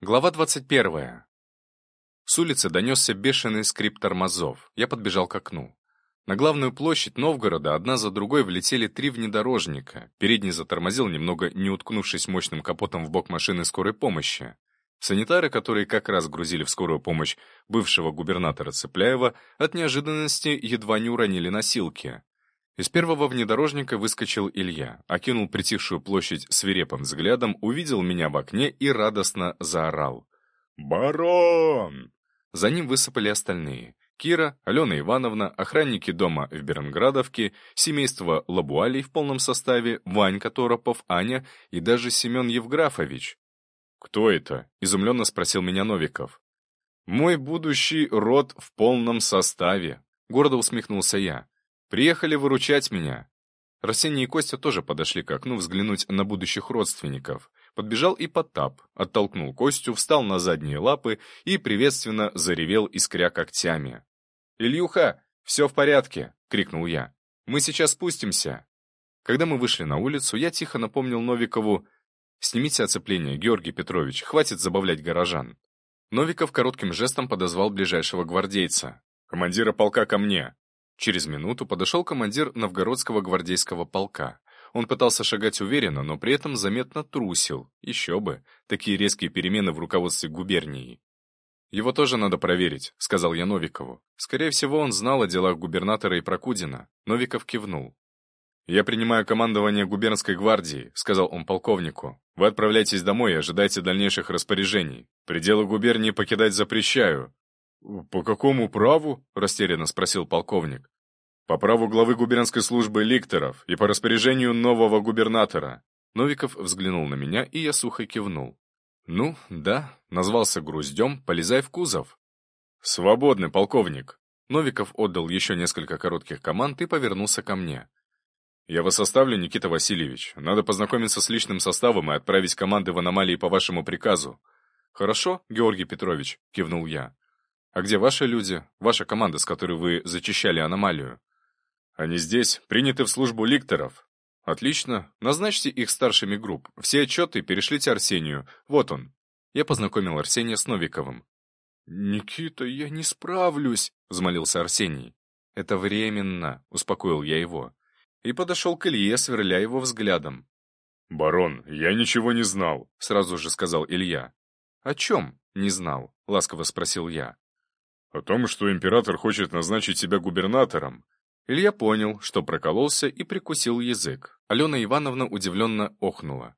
Глава 21. С улицы донесся бешеный скрип тормозов. Я подбежал к окну. На главную площадь Новгорода одна за другой влетели три внедорожника. Передний затормозил, немного не уткнувшись мощным капотом в бок машины скорой помощи. Санитары, которые как раз грузили в скорую помощь бывшего губернатора Цепляева, от неожиданности едва не уронили носилки. Из первого внедорожника выскочил Илья, окинул притихшую площадь свирепым взглядом, увидел меня в окне и радостно заорал. «Барон!» За ним высыпали остальные. Кира, Алена Ивановна, охранники дома в Бернградовке, семейство Лабуалей в полном составе, Ванька Торопов, Аня и даже Семен Евграфович. «Кто это?» — изумленно спросил меня Новиков. «Мой будущий род в полном составе», — гордо усмехнулся я. Приехали выручать меня. Арсений и Костя тоже подошли к окну взглянуть на будущих родственников. Подбежал и Потап, оттолкнул Костю, встал на задние лапы и приветственно заревел, искря когтями. «Ильюха, все в порядке!» — крикнул я. «Мы сейчас спустимся!» Когда мы вышли на улицу, я тихо напомнил Новикову «Снимите оцепление, Георгий Петрович, хватит забавлять горожан». Новиков коротким жестом подозвал ближайшего гвардейца. «Командира полка ко мне!» Через минуту подошел командир новгородского гвардейского полка. Он пытался шагать уверенно, но при этом заметно трусил. Еще бы, такие резкие перемены в руководстве губернии. «Его тоже надо проверить», — сказал я Новикову. Скорее всего, он знал о делах губернатора и Прокудина. Новиков кивнул. «Я принимаю командование губернской гвардии», — сказал он полковнику. «Вы отправляйтесь домой и ожидайте дальнейших распоряжений. Пределы губернии покидать запрещаю. «По какому праву?» — растерянно спросил полковник. «По праву главы губернской службы ликторов и по распоряжению нового губернатора». Новиков взглянул на меня, и я сухо кивнул. «Ну, да, назвался груздем, полезай в кузов». «Свободный, полковник». Новиков отдал еще несколько коротких команд и повернулся ко мне. «Я вас оставлю, Никита Васильевич. Надо познакомиться с личным составом и отправить команды в аномалии по вашему приказу». «Хорошо, Георгий Петрович», — кивнул я. «А где ваши люди? Ваша команда, с которой вы зачищали аномалию?» «Они здесь, приняты в службу ликторов». «Отлично. Назначьте их старшими групп. Все отчеты перешлите Арсению. Вот он». Я познакомил Арсения с Новиковым. «Никита, я не справлюсь», — взмолился Арсений. «Это временно», — успокоил я его. И подошел к Илье, сверля его взглядом. «Барон, я ничего не знал», — сразу же сказал Илья. «О чем?» — не знал, — ласково спросил я. О том, что император хочет назначить себя губернатором. Илья понял, что прокололся и прикусил язык. Алена Ивановна удивленно охнула.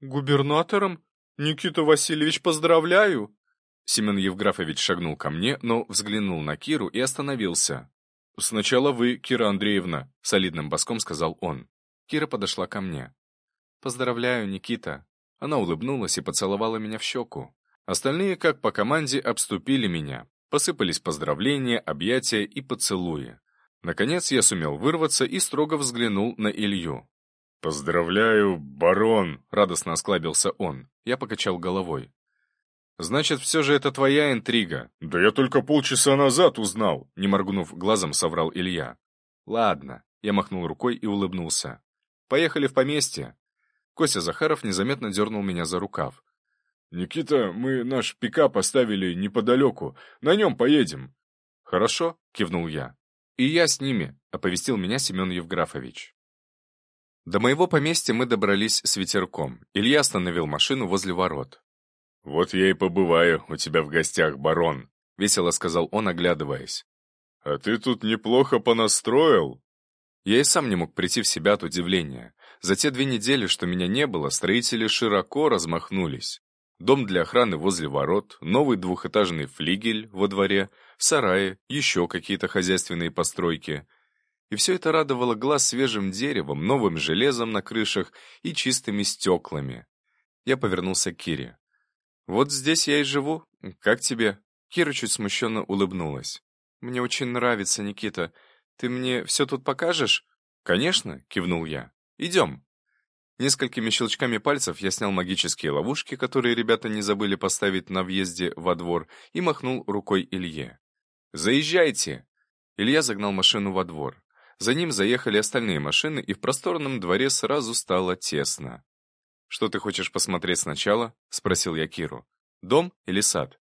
«Губернатором? Никита Васильевич, поздравляю!» Семен Евграфович шагнул ко мне, но взглянул на Киру и остановился. «Сначала вы, Кира Андреевна», — солидным боском сказал он. Кира подошла ко мне. «Поздравляю, Никита». Она улыбнулась и поцеловала меня в щеку. Остальные, как по команде, обступили меня, Посыпались поздравления, объятия и поцелуи. Наконец я сумел вырваться и строго взглянул на Илью. «Поздравляю, барон!» — радостно осклабился он. Я покачал головой. «Значит, все же это твоя интрига?» «Да я только полчаса назад узнал!» — не моргнув глазом, соврал Илья. «Ладно», — я махнул рукой и улыбнулся. «Поехали в поместье». Костя Захаров незаметно дернул меня за рукав. «Никита, мы наш пикап оставили неподалеку. На нем поедем». «Хорошо», — кивнул я. «И я с ними», — оповестил меня Семен Евграфович. До моего поместья мы добрались с ветерком. Илья остановил машину возле ворот. «Вот я и побываю у тебя в гостях, барон», — весело сказал он, оглядываясь. «А ты тут неплохо понастроил». Я и сам не мог прийти в себя от удивления. За те две недели, что меня не было, строители широко размахнулись. Дом для охраны возле ворот, новый двухэтажный флигель во дворе, сараи, еще какие-то хозяйственные постройки. И все это радовало глаз свежим деревом, новым железом на крышах и чистыми стеклами. Я повернулся к Кире. «Вот здесь я и живу. Как тебе?» Кира чуть смущенно улыбнулась. «Мне очень нравится, Никита. Ты мне все тут покажешь?» «Конечно», — кивнул я. «Идем». Несколькими щелчками пальцев я снял магические ловушки, которые ребята не забыли поставить на въезде во двор, и махнул рукой Илье. «Заезжайте!» Илья загнал машину во двор. За ним заехали остальные машины, и в просторном дворе сразу стало тесно. «Что ты хочешь посмотреть сначала?» — спросил я Киру. Дом или сад?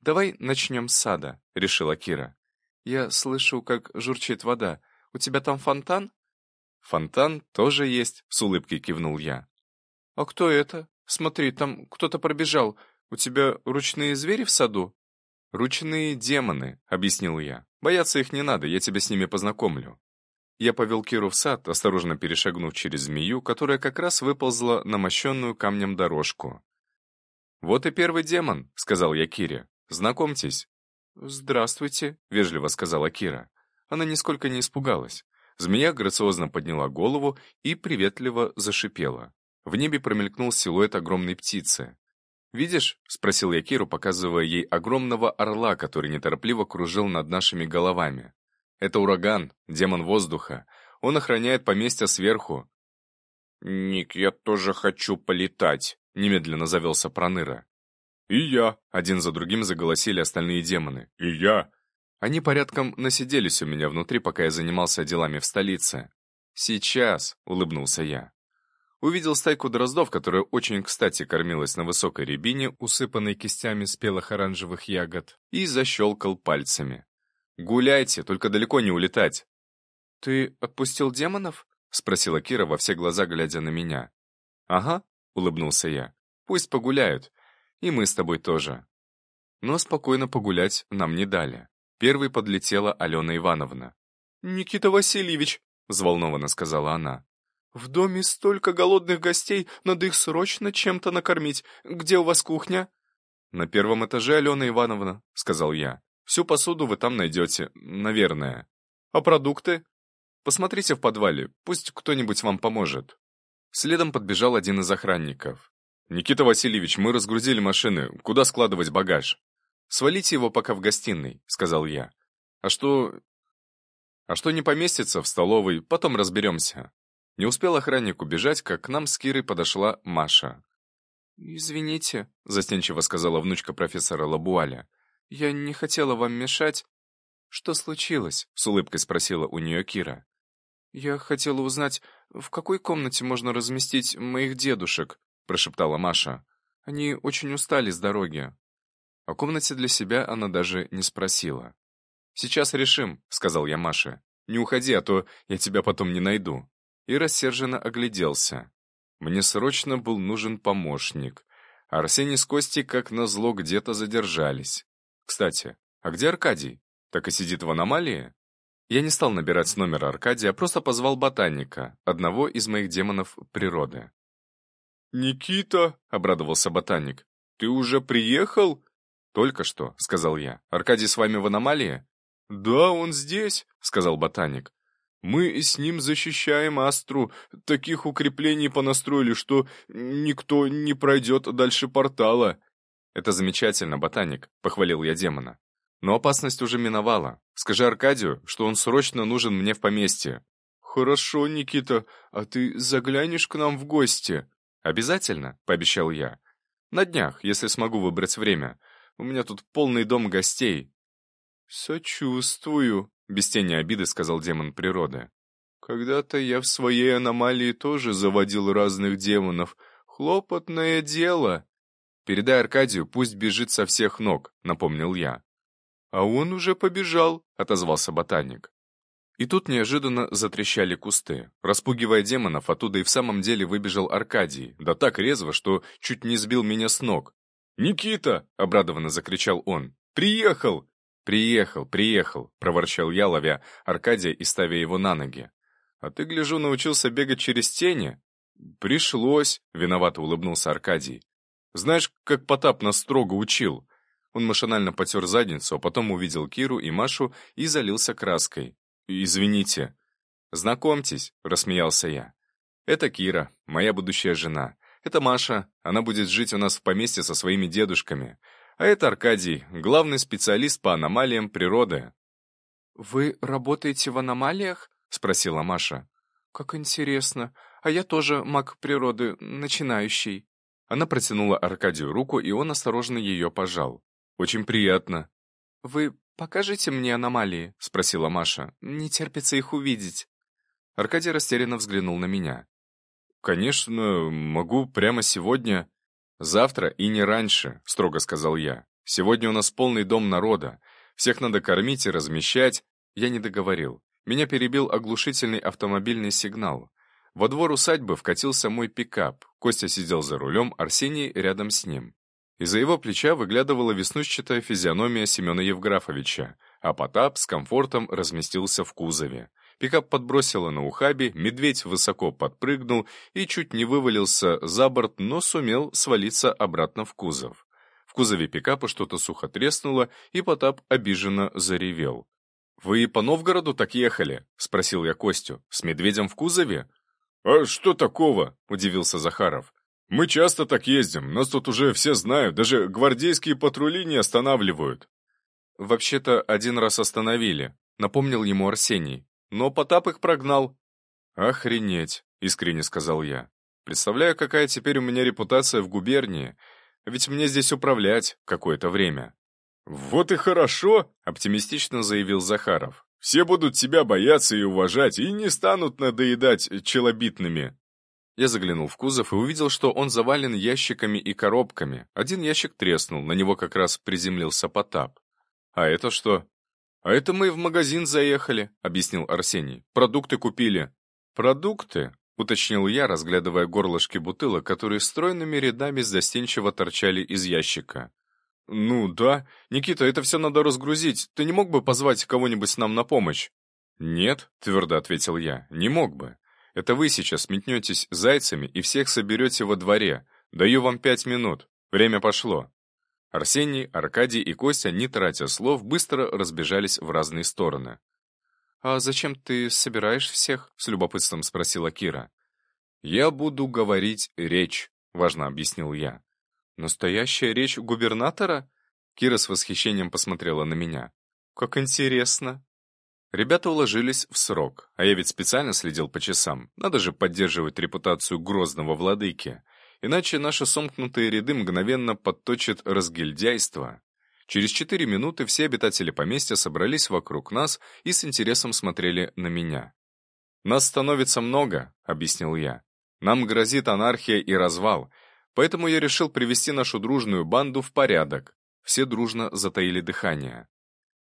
«Давай начнем с сада», — решила Кира. «Я слышу, как журчит вода. У тебя там фонтан?» «Фонтан тоже есть», — с улыбкой кивнул я. «А кто это? Смотри, там кто-то пробежал. У тебя ручные звери в саду?» «Ручные демоны», — объяснил я. «Бояться их не надо, я тебя с ними познакомлю». Я повел Киру в сад, осторожно перешагнув через змею, которая как раз выползла на мощенную камнем дорожку. «Вот и первый демон», — сказал я Кире. «Знакомьтесь». «Здравствуйте», — вежливо сказала Кира. Она нисколько не испугалась. Змея грациозно подняла голову и приветливо зашипела. В небе промелькнул силуэт огромной птицы. «Видишь?» — спросил я Киру, показывая ей огромного орла, который неторопливо кружил над нашими головами. «Это ураган, демон воздуха. Он охраняет поместье сверху». «Ник, я тоже хочу полетать», — немедленно завелся Проныра. «И я!» — один за другим заголосили остальные демоны. «И я!» Они порядком насиделись у меня внутри, пока я занимался делами в столице. «Сейчас!» — улыбнулся я. Увидел стайку дроздов, которая очень кстати кормилась на высокой рябине, усыпанной кистями спелых оранжевых ягод, и защелкал пальцами. «Гуляйте, только далеко не улетать!» «Ты отпустил демонов?» — спросила Кира во все глаза, глядя на меня. «Ага», — улыбнулся я. «Пусть погуляют. И мы с тобой тоже». Но спокойно погулять нам не дали. Первой подлетела Алена Ивановна. «Никита Васильевич», — взволнованно сказала она, — «в доме столько голодных гостей, надо их срочно чем-то накормить. Где у вас кухня?» «На первом этаже, Алена Ивановна», — сказал я. «Всю посуду вы там найдете, наверное. А продукты?» «Посмотрите в подвале, пусть кто-нибудь вам поможет». Следом подбежал один из охранников. «Никита Васильевич, мы разгрузили машины. Куда складывать багаж?» «Свалите его пока в гостиной», — сказал я. «А что...» «А что не поместится в столовой, потом разберемся». Не успел охранник убежать, как к нам с Кирой подошла Маша. «Извините», — застенчиво сказала внучка профессора Лабуаля. «Я не хотела вам мешать». «Что случилось?» — с улыбкой спросила у нее Кира. «Я хотела узнать, в какой комнате можно разместить моих дедушек?» — прошептала Маша. «Они очень устали с дороги». О комнате для себя она даже не спросила. «Сейчас решим», — сказал я Маше. «Не уходи, а то я тебя потом не найду». И рассерженно огляделся. Мне срочно был нужен помощник. Арсений с Костей, как назло, где-то задержались. Кстати, а где Аркадий? Так и сидит в аномалии? Я не стал набирать номер Аркадия, а просто позвал ботаника, одного из моих демонов природы. «Никита!» — обрадовался ботаник. «Ты уже приехал?» «Только что», — сказал я. «Аркадий с вами в аномалии?» «Да, он здесь», — сказал ботаник. «Мы с ним защищаем Астру. Таких укреплений понастроили, что никто не пройдет дальше портала». «Это замечательно, ботаник», — похвалил я демона. «Но опасность уже миновала. Скажи Аркадию, что он срочно нужен мне в поместье». «Хорошо, Никита, а ты заглянешь к нам в гости?» «Обязательно», — пообещал я. «На днях, если смогу выбрать время. У меня тут полный дом гостей». «Сочувствую», — без тени обиды сказал демон природы. «Когда-то я в своей аномалии тоже заводил разных демонов. Хлопотное дело». «Передай Аркадию, пусть бежит со всех ног», — напомнил я. «А он уже побежал», — отозвался ботаник. И тут неожиданно затрещали кусты. Распугивая демонов, оттуда и в самом деле выбежал Аркадий, да так резво, что чуть не сбил меня с ног. «Никита!» — обрадованно закричал он. «Приехал!» «Приехал, приехал!» — проворчал я, ловя Аркадия и ставя его на ноги. «А ты, гляжу, научился бегать через тени?» «Пришлось!» — виновато улыбнулся Аркадий. «Знаешь, как Потап нас строго учил?» Он машинально потер задницу, а потом увидел Киру и Машу и залился краской. «Извините». «Знакомьтесь», — рассмеялся я. «Это Кира, моя будущая жена. Это Маша, она будет жить у нас в поместье со своими дедушками. А это Аркадий, главный специалист по аномалиям природы». «Вы работаете в аномалиях?» — спросила Маша. «Как интересно. А я тоже маг природы, начинающий». Она протянула Аркадию руку, и он осторожно ее пожал. «Очень приятно». «Вы покажете мне аномалии?» — спросила Маша. «Не терпится их увидеть». Аркадий растерянно взглянул на меня. «Конечно, могу прямо сегодня». «Завтра и не раньше», — строго сказал я. «Сегодня у нас полный дом народа. Всех надо кормить и размещать». Я не договорил. Меня перебил оглушительный автомобильный сигнал. Во двор усадьбы вкатился мой пикап. Костя сидел за рулем, Арсений рядом с ним. Из-за его плеча выглядывала веснущатая физиономия Семена Евграфовича, а Потап с комфортом разместился в кузове. Пикап подбросило на ухабе, медведь высоко подпрыгнул и чуть не вывалился за борт, но сумел свалиться обратно в кузов. В кузове пикапа что-то сухо треснуло, и Потап обиженно заревел. «Вы по Новгороду так ехали?» — спросил я Костю. «С медведем в кузове?» «А что такого?» — удивился Захаров. «Мы часто так ездим, нас тут уже все знают, даже гвардейские патрули не останавливают». «Вообще-то один раз остановили», — напомнил ему Арсений. «Но Потап их прогнал». «Охренеть», — искренне сказал я. «Представляю, какая теперь у меня репутация в губернии, ведь мне здесь управлять какое-то время». «Вот и хорошо», — оптимистично заявил Захаров. «Все будут тебя бояться и уважать, и не станут надоедать челобитными». Я заглянул в кузов и увидел, что он завален ящиками и коробками. Один ящик треснул, на него как раз приземлился Потап. «А это что?» «А это мы в магазин заехали», — объяснил Арсений. «Продукты купили». «Продукты?» — уточнил я, разглядывая горлышки бутылок, которые стройными рядами застенчиво торчали из ящика. «Ну да. Никита, это все надо разгрузить. Ты не мог бы позвать кого-нибудь нам на помощь?» «Нет», — твердо ответил я, — «не мог бы. Это вы сейчас метнетесь зайцами и всех соберете во дворе. Даю вам пять минут. Время пошло». Арсений, Аркадий и Костя, не тратя слов, быстро разбежались в разные стороны. «А зачем ты собираешь всех?» — с любопытством спросила Кира. «Я буду говорить речь», — важно объяснил я. «Настоящая речь губернатора?» Кира с восхищением посмотрела на меня. «Как интересно!» Ребята уложились в срок, а я ведь специально следил по часам. Надо же поддерживать репутацию грозного владыки, иначе наши сомкнутые ряды мгновенно подточат разгильдяйство. Через четыре минуты все обитатели поместья собрались вокруг нас и с интересом смотрели на меня. «Нас становится много», — объяснил я. «Нам грозит анархия и развал, Поэтому я решил привести нашу дружную банду в порядок. Все дружно затаили дыхание.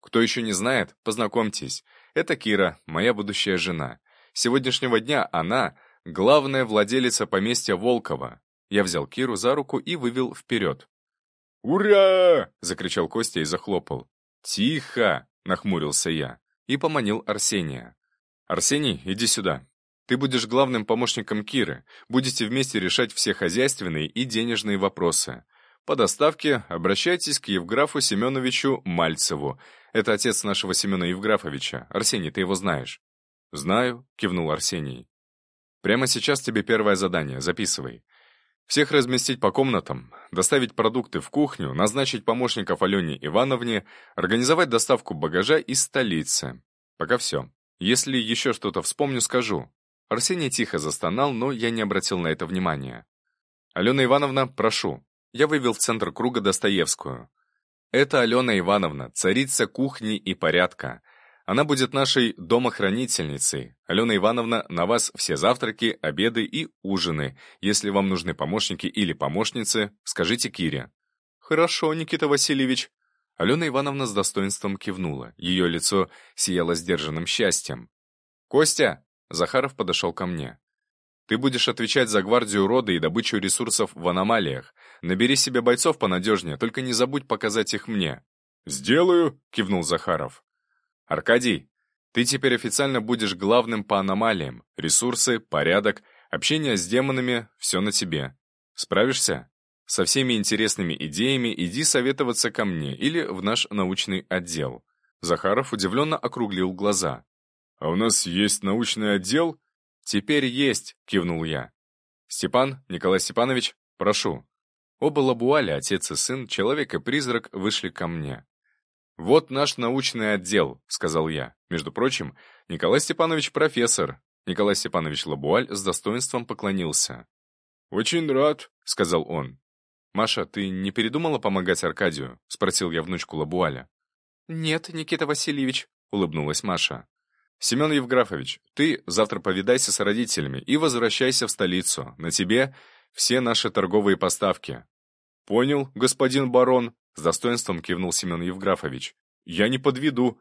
Кто еще не знает, познакомьтесь. Это Кира, моя будущая жена. С сегодняшнего дня она — главная владелица поместья Волкова. Я взял Киру за руку и вывел вперед. «Ура!» — закричал Костя и захлопал. «Тихо!» — нахмурился я и поманил Арсения. «Арсений, иди сюда. Ты будешь главным помощником Киры, будете вместе решать все хозяйственные и денежные вопросы. По доставке обращайтесь к Евграфу Семеновичу Мальцеву. Это отец нашего Семена Евграфовича. Арсений, ты его знаешь?» «Знаю», — кивнул Арсений. «Прямо сейчас тебе первое задание, записывай. Всех разместить по комнатам, доставить продукты в кухню, назначить помощников Алене Ивановне, организовать доставку багажа из столицы. Пока все. Если еще что-то вспомню, скажу. Арсений тихо застонал, но я не обратил на это внимания. «Алена Ивановна, прошу». Я вывел в центр круга Достоевскую. «Это Алена Ивановна, царица кухни и порядка. Она будет нашей домохранительницей. Алена Ивановна, на вас все завтраки, обеды и ужины. Если вам нужны помощники или помощницы, скажите Кире». «Хорошо, Никита Васильевич». Алена Ивановна с достоинством кивнула. Ее лицо сияло сдержанным счастьем. «Костя!» Захаров подошел ко мне. «Ты будешь отвечать за гвардию рода и добычу ресурсов в аномалиях. Набери себе бойцов понадежнее, только не забудь показать их мне». «Сделаю», — кивнул Захаров. «Аркадий, ты теперь официально будешь главным по аномалиям. Ресурсы, порядок, общение с демонами — все на тебе. Справишься? Со всеми интересными идеями иди советоваться ко мне или в наш научный отдел». Захаров удивленно округлил глаза. «А у нас есть научный отдел?» «Теперь есть», — кивнул я. «Степан, Николай Степанович, прошу». Оба лабуали, отец и сын, человек и призрак, вышли ко мне. «Вот наш научный отдел», — сказал я. Между прочим, Николай Степанович профессор. Николай Степанович Лабуаль с достоинством поклонился. «Очень рад», — сказал он. «Маша, ты не передумала помогать Аркадию?» — спросил я внучку Лабуаля. «Нет, Никита Васильевич», — улыбнулась Маша. «Семен Евграфович, ты завтра повидайся с родителями и возвращайся в столицу. На тебе все наши торговые поставки. «Понял, господин барон», — с достоинством кивнул Семен Евграфович. «Я не подведу».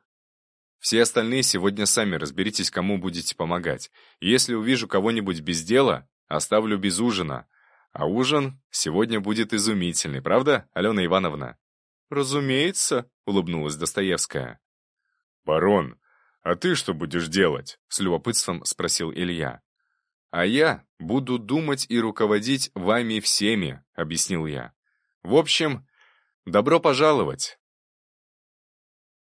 «Все остальные сегодня сами разберитесь, кому будете помогать. Если увижу кого-нибудь без дела, оставлю без ужина. А ужин сегодня будет изумительный, правда, Алена Ивановна?» «Разумеется», — улыбнулась Достоевская. «Барон, а ты что будешь делать?» — с любопытством спросил Илья. «А я буду думать и руководить вами всеми», — объяснил я. «В общем, добро пожаловать.